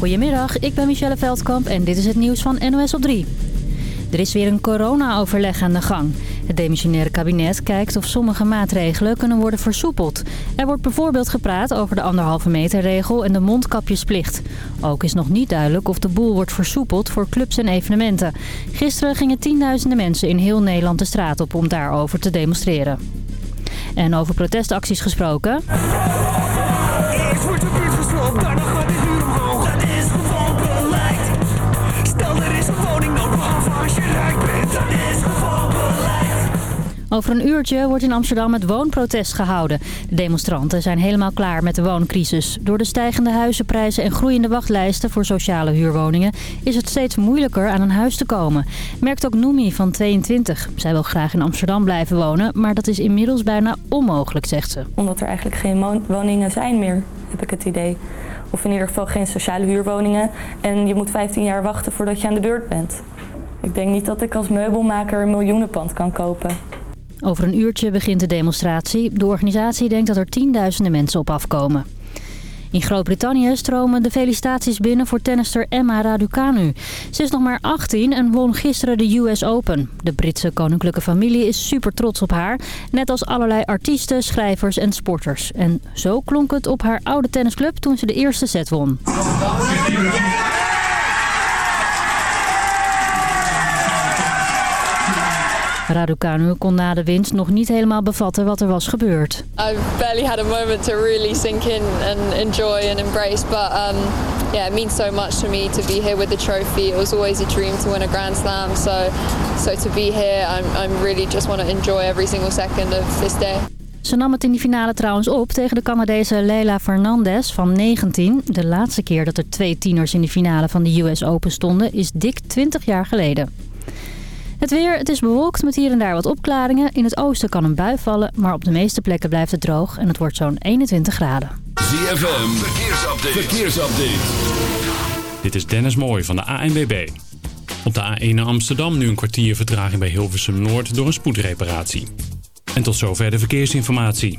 Goedemiddag, ik ben Michelle Veldkamp en dit is het nieuws van NOS op 3. Er is weer een corona-overleg aan de gang. Het demissionaire kabinet kijkt of sommige maatregelen kunnen worden versoepeld. Er wordt bijvoorbeeld gepraat over de anderhalve meter regel en de mondkapjesplicht. Ook is nog niet duidelijk of de boel wordt versoepeld voor clubs en evenementen. Gisteren gingen tienduizenden mensen in heel Nederland de straat op om daarover te demonstreren. En over protestacties gesproken... Over een uurtje wordt in Amsterdam het woonprotest gehouden. De demonstranten zijn helemaal klaar met de wooncrisis. Door de stijgende huizenprijzen en groeiende wachtlijsten voor sociale huurwoningen... is het steeds moeilijker aan een huis te komen. Merkt ook Noemi van 22. Zij wil graag in Amsterdam blijven wonen, maar dat is inmiddels bijna onmogelijk, zegt ze. Omdat er eigenlijk geen woningen zijn meer, heb ik het idee. Of in ieder geval geen sociale huurwoningen. En je moet 15 jaar wachten voordat je aan de beurt bent. Ik denk niet dat ik als meubelmaker een miljoenenpand kan kopen. Over een uurtje begint de demonstratie. De organisatie denkt dat er tienduizenden mensen op afkomen. In Groot-Brittannië stromen de felicitaties binnen voor tennister Emma Raducanu. Ze is nog maar 18 en won gisteren de US Open. De Britse koninklijke familie is super trots op haar. Net als allerlei artiesten, schrijvers en sporters. En zo klonk het op haar oude tennisclub toen ze de eerste set won. Raducanu kon na de winst nog niet helemaal bevatten wat er was gebeurd. I've barely had a moment to really sink in and enjoy and embrace, but um, yeah, it means so much to me to be here with the trophy. It was always a dream to win a Grand Slam, so so to be here, I'm, I'm really just want to enjoy every single second of this day. Ze nam het in die finale trouwens op tegen de Canadese Leila Fernandez van 19. De laatste keer dat er twee tieners in de finale van de US Open stonden is dik 20 jaar geleden. Het weer, het is bewolkt met hier en daar wat opklaringen. In het oosten kan een bui vallen, maar op de meeste plekken blijft het droog en het wordt zo'n 21 graden. ZFM, verkeersupdate. verkeersupdate. Dit is Dennis Mooij van de ANWB. Op de A1 naar Amsterdam nu een kwartier vertraging bij Hilversum Noord door een spoedreparatie. En tot zover de verkeersinformatie.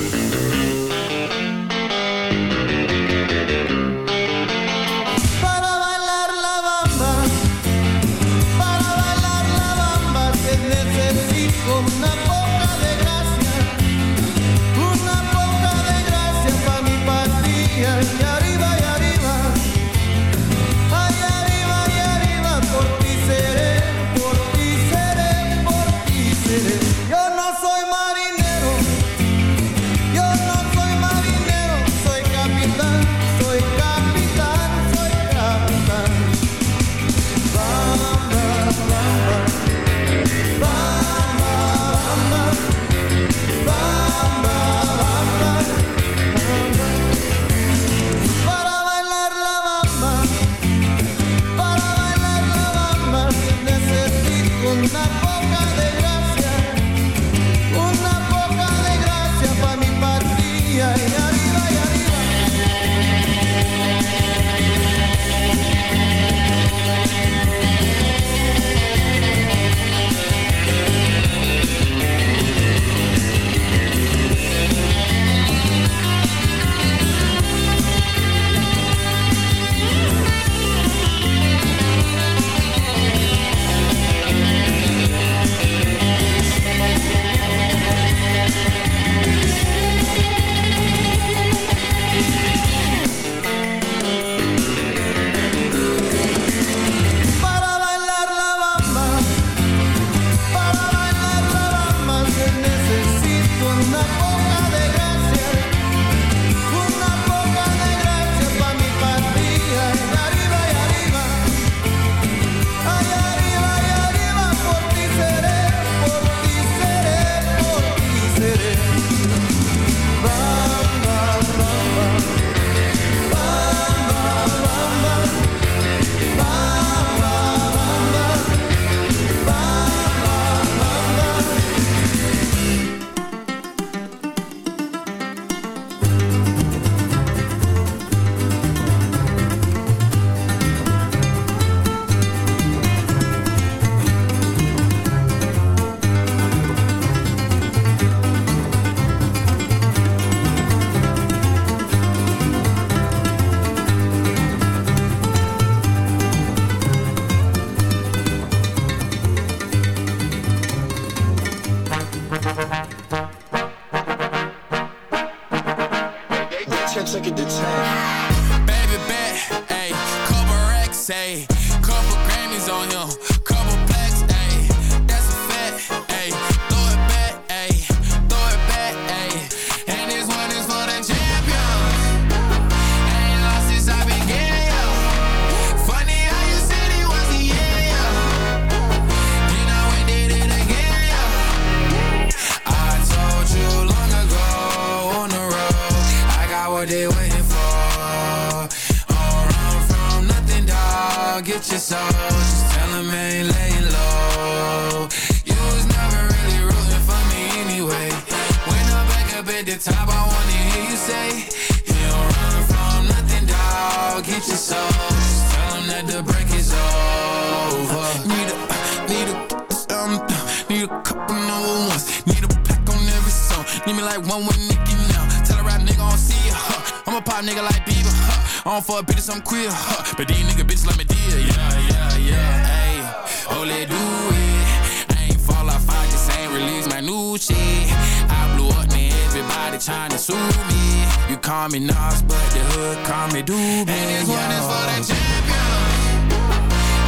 trying to sue me. You call me Nas, but the hood call me Doobie. And this one is for the champion.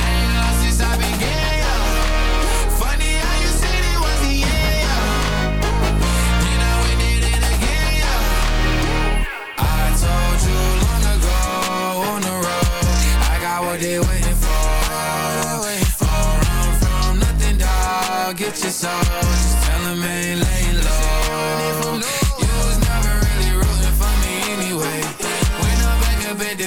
Ain't lost since I began. they waiting for. From, nothing, dog. Get your soul. Just tell them ain't laying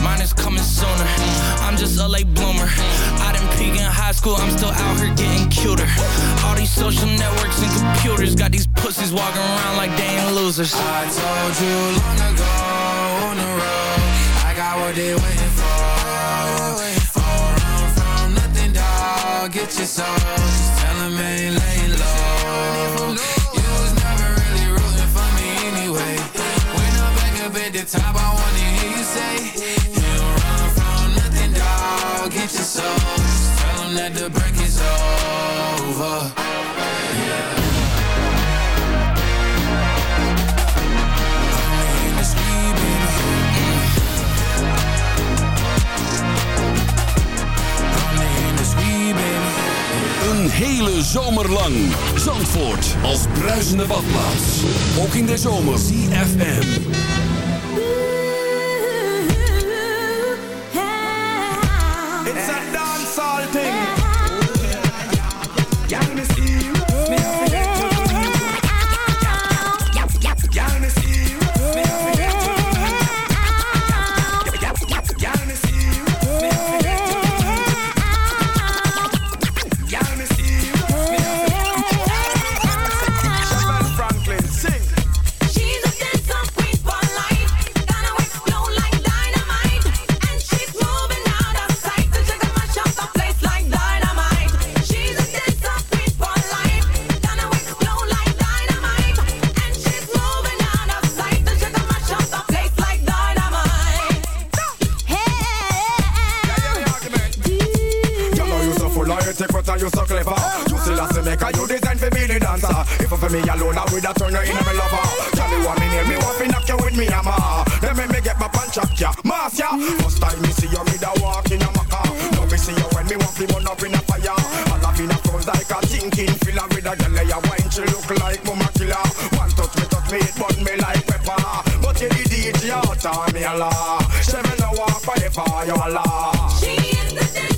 mine is coming sooner. I'm just a late bloomer. I didn't peak in high school, I'm still out here getting cuter. All these social networks and computers got these pussies walking around like they ain't losers. I told you long ago on the road, I got what they waiting for. Don't run from nothing, dog. Get your soul. Just tell them ain't laying hele zomer lang. Zandvoort als bruisende badplaats. Ook in de zomer. CFM. She will know what forever you. She is the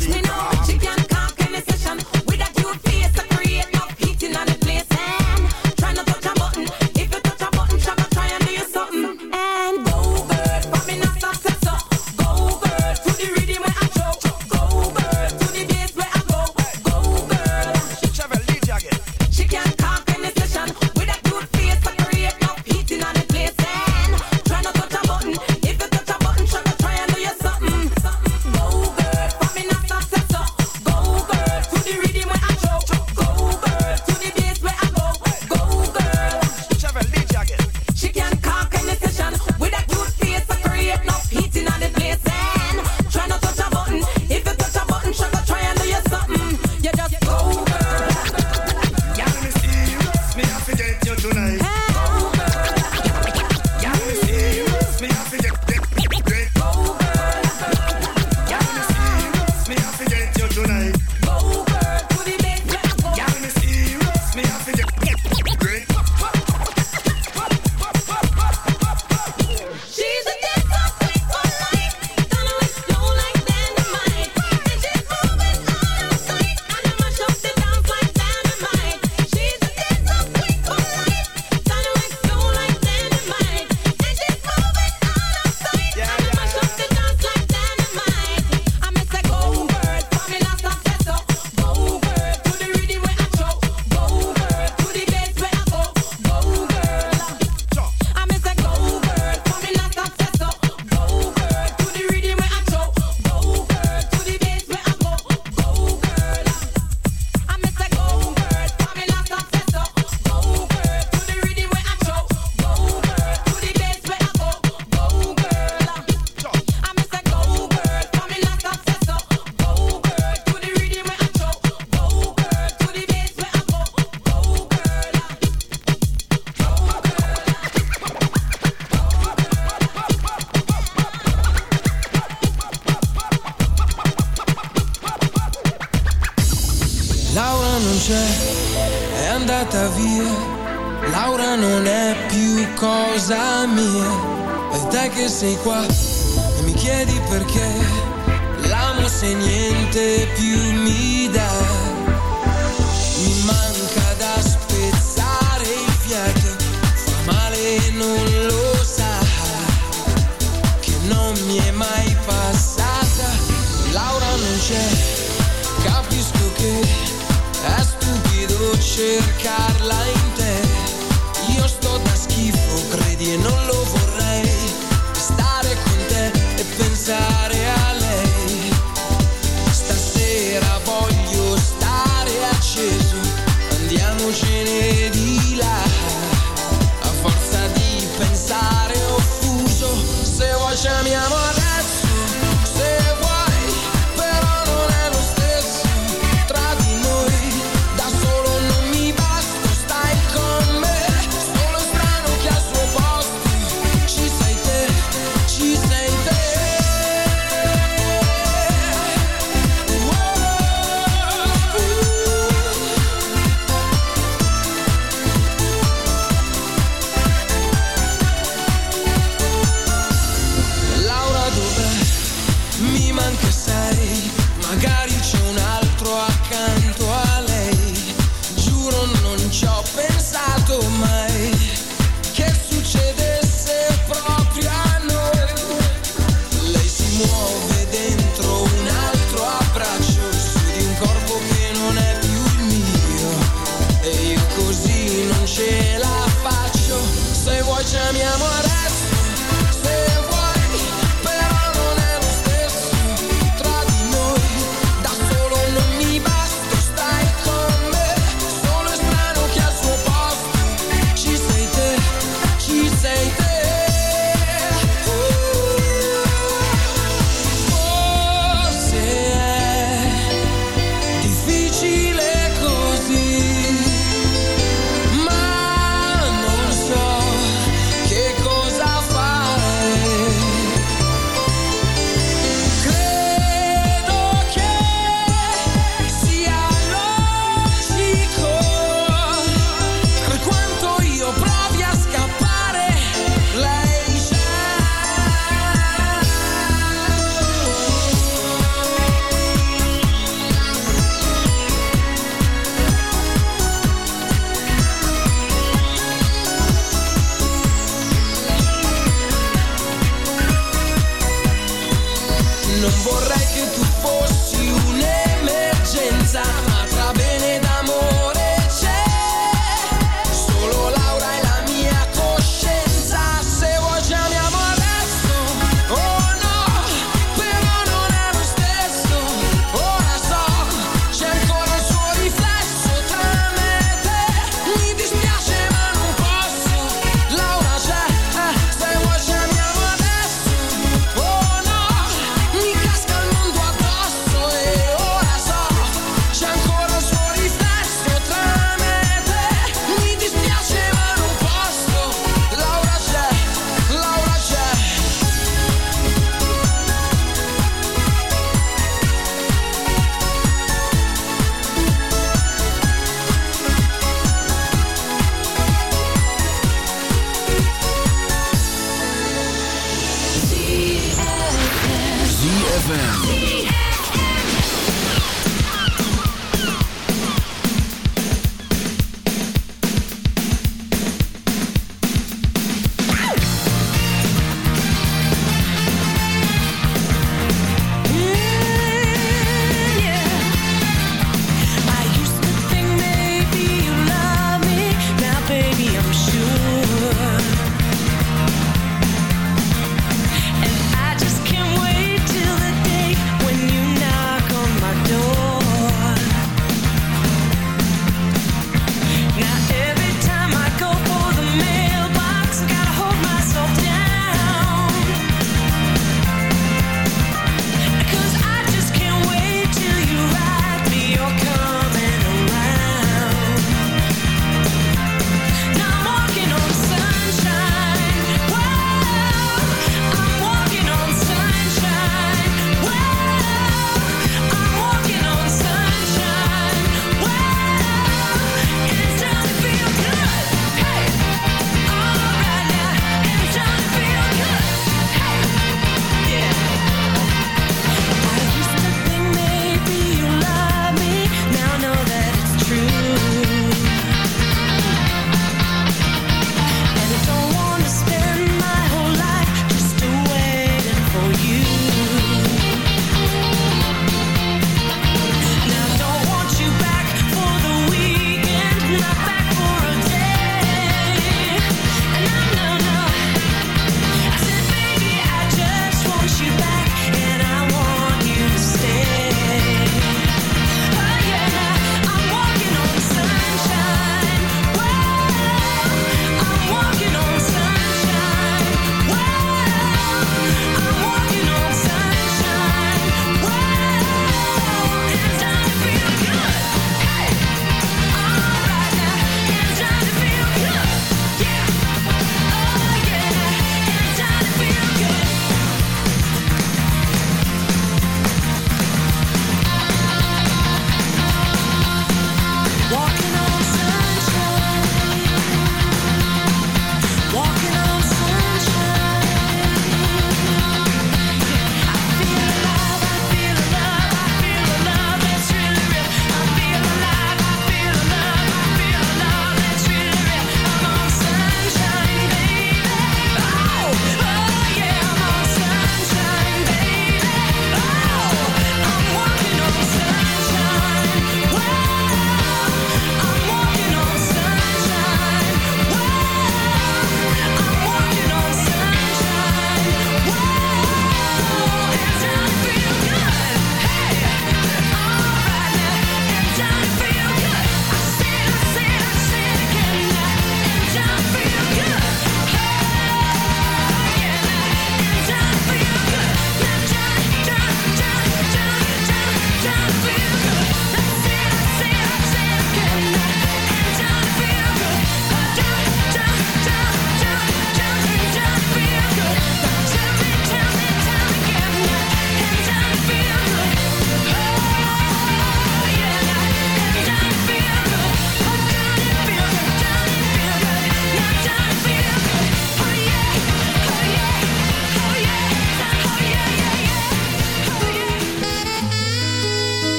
谁挂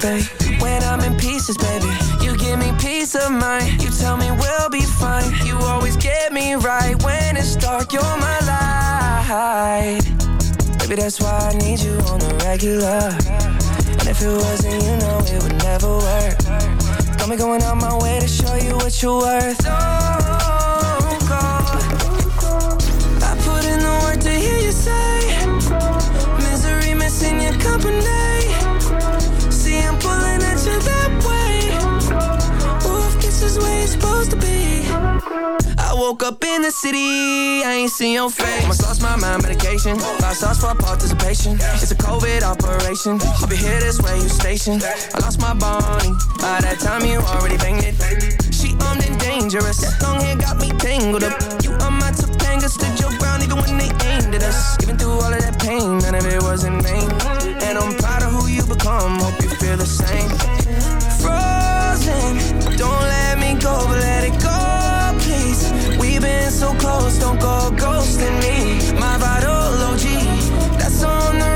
babe. When I'm in pieces, baby, you give me peace of mind. You tell me we'll be fine. You always get me right. When it's dark, you're my light. Maybe that's why I need you on the regular. And if it wasn't, you know it would never work. Got me going out my way to show you what you're worth. Oh. this way it's supposed to be. I woke up in the city, I ain't seen your face. My sauce, my mind, medication. Five stars for participation. It's a COVID operation. I'll be here this way you stationed I lost my body. By that time you already banged it. She armed and dangerous. That Long hair got me tangled up. You are my Topanga. Stood your ground even when they aimed at us. Even through all of that pain None of it was in vain. And I'm proud of who you become. Hope you feel the same. Frozen don't let me go, but let it go, please. We've been so close, don't go ghosting me. My vital OG, that's on the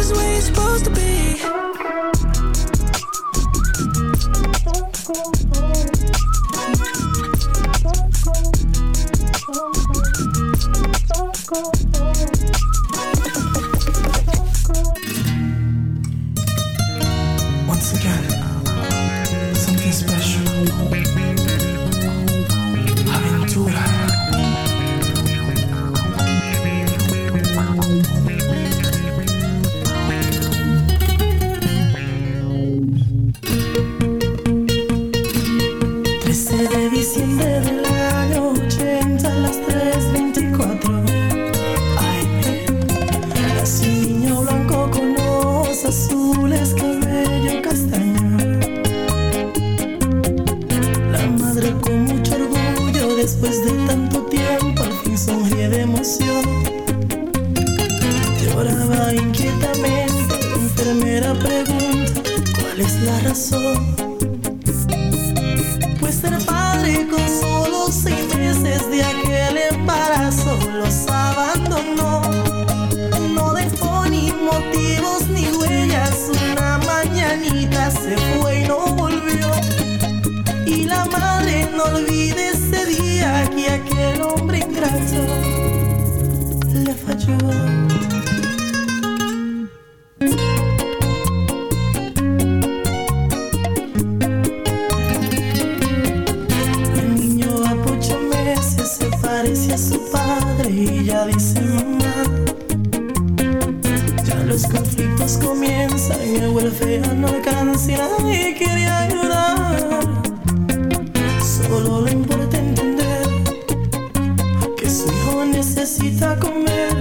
is where you're supposed to be Inquietamente, enfermera pregunta cuál es la razón pues ser padre con solo seis meses de aquel embarazo los abandonó. No dejó ni motivos ni huellas. Una mañanita se fue y no volvió. Y la madre no olvide ese día que aquel hombre ingrato le falló. Conflictos comienzan y el welfare no alcanza y quiere ayudar. Solo le importa entender que su hijo necesita comer.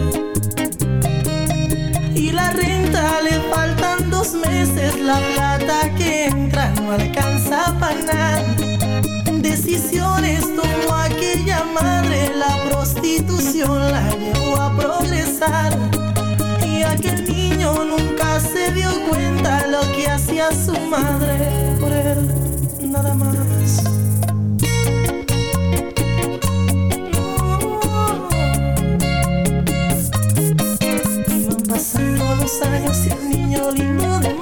Y la renta le faltan dos meses, la plata que entra no alcanza para nada. Decisiones tomó aquella madre, la prostitución la llevó a progresar. Y aquel niño nunca se dio cuenta lo que hacía su madre por él, nada más. Iban pasando los años y el niño lindo de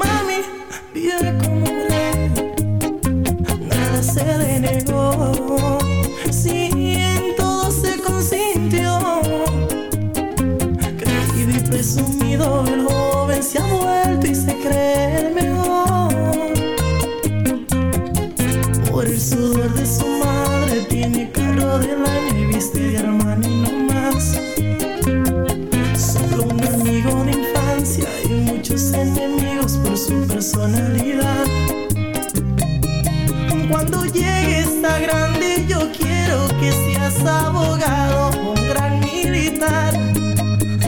tiene carro del año y viste de Armani no más. Solo un amigo de infancia y muchos enemigos por su personalidad. Cuando llegues a grande yo quiero que seas abogado, un gran militar.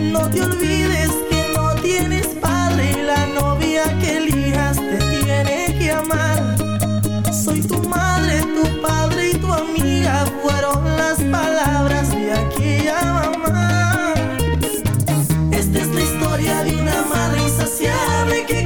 No te olvides fueron las palabras de aquella mamá. Esta es la historia de una madre insaciable que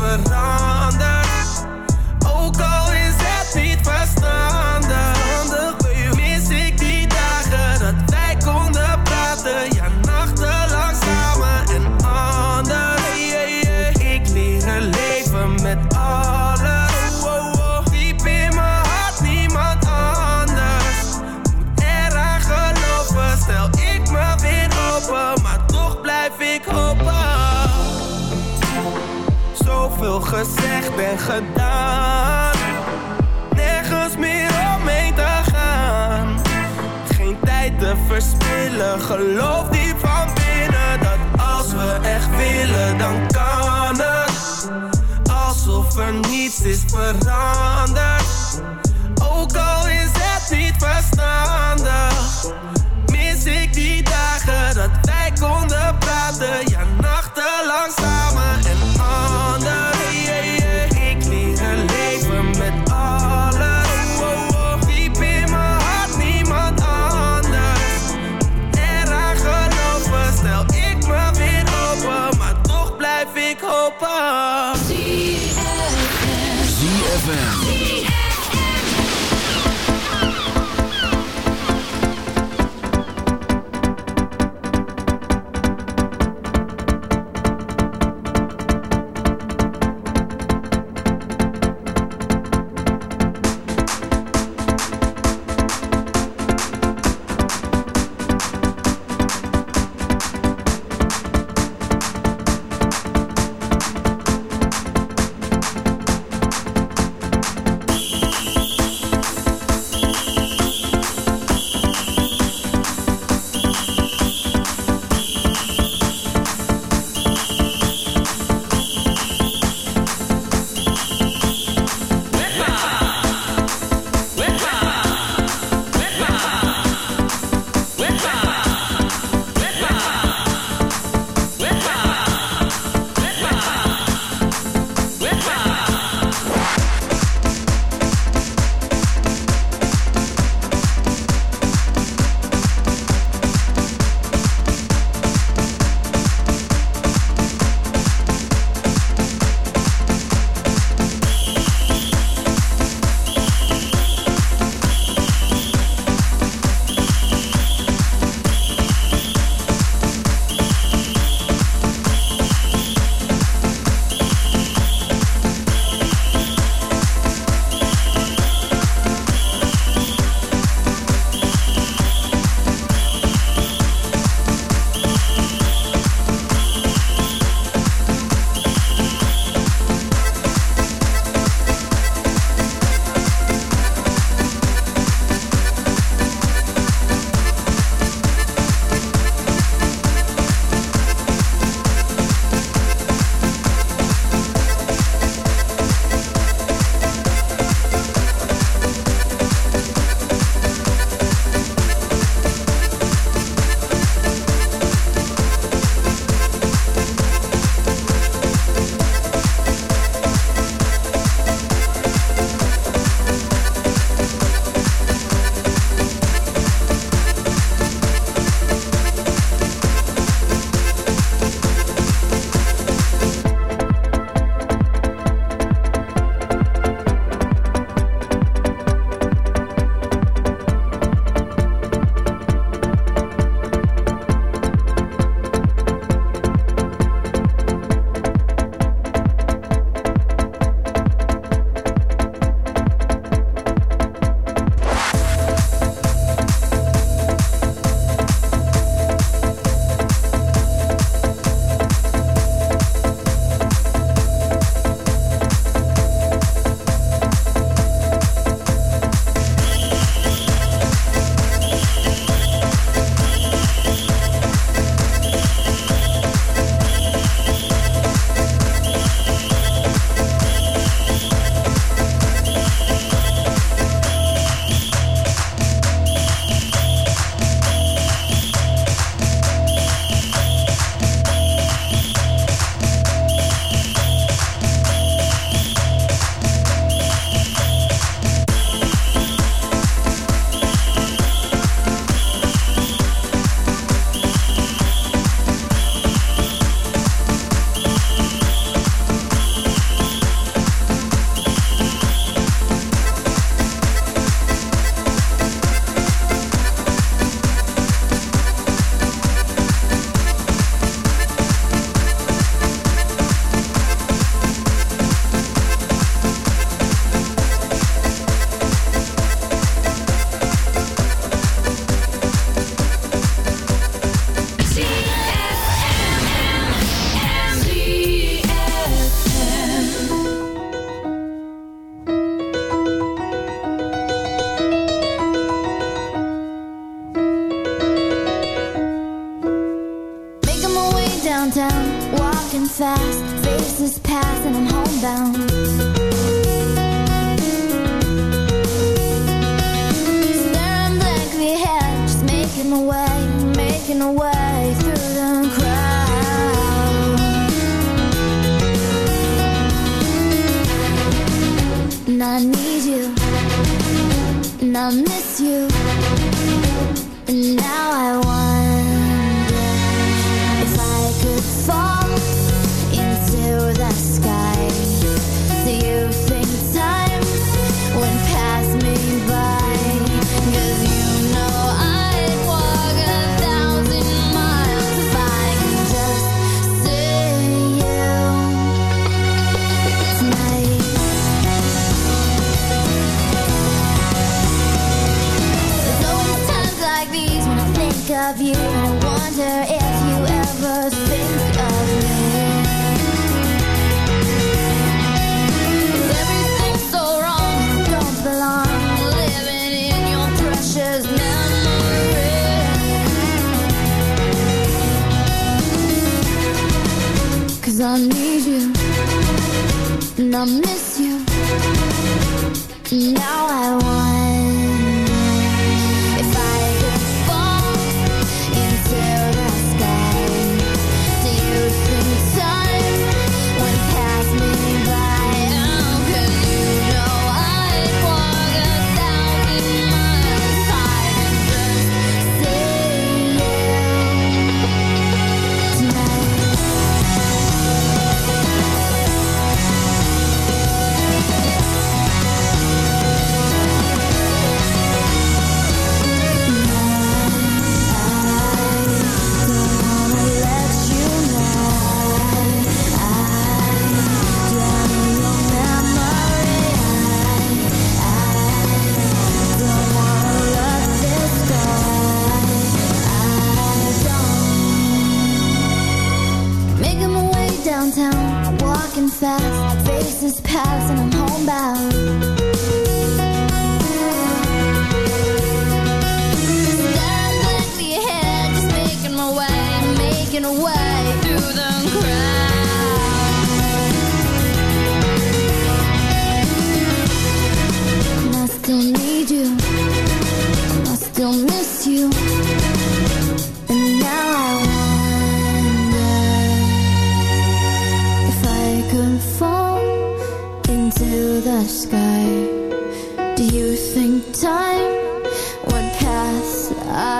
veranderd. Ook al willen. Geloof die van binnen Dat als we echt willen dan kan het. Alsof er niets is veranderd. Ook al is het niet verstandig Mis ik die dagen dat wij konden praten. ZFM.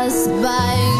Us by?